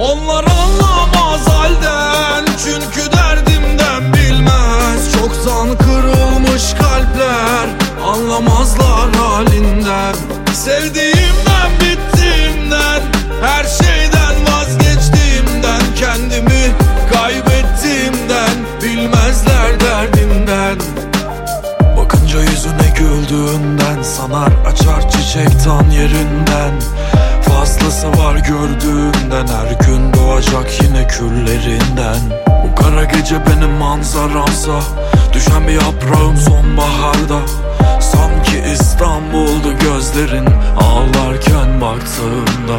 Onlar anlamaz halden çünkü derdimden bilmez. Çoktan kırılmış kalpler anlamazlar halinden. Sevdiğimden bittiğimden her şeyden vazgeçtiğimden Kendimi kaybettiğimden bilmezler derdimden. Bakınca yüzüne güldüğünden sanar açar çiçektan yerinden. Fazlası var gördüğünden Her gün doğacak yine küllerinden. Bu kara gece benim manzaramsa Düşen bir yaprağım sonbaharda. Sanki İstanbul'du gözlerin Ağlarken baktığımda.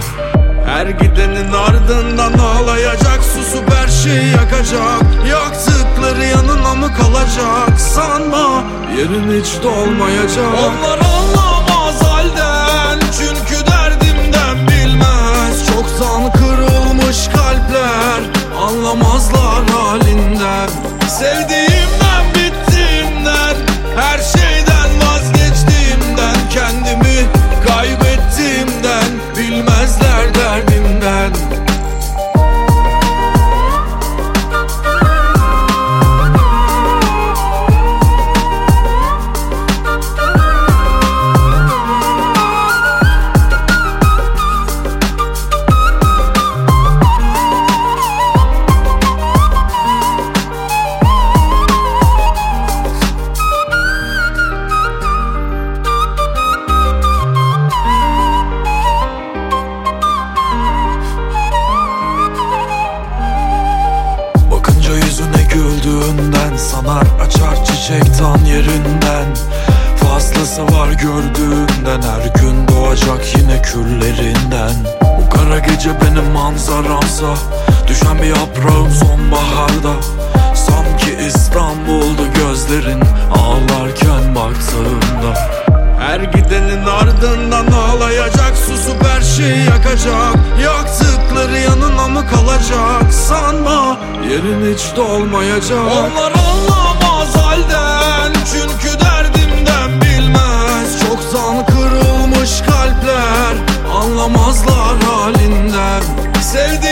Her gidenin ardından ağlayacak Susup her şeyi yakacak. Yaktıkları yanına mı kalacak? Sanma yerin hiç dolmayacak. Onlar anlamaz Sanar açar çiçek tan yerinden. Fazlası var gördüğünden Her gün doğacak yine küllerinden. Bu kara gece benim manzaramsa Düşen bir yaprağım sonbaharda. Sanki İstanbul'du gözlerin Ağlarken baktığımda. Her gidenin ardından ağlayacak Susup her şeyi yakacak. Yaktıkları yanına mı kalacak Yerin hiç dolmayacak. Onlar anlamaz halden Çünkü derdimden bilmez. Çoktan kırılmış kalpler Anlamazlar halinden. Sevdiğim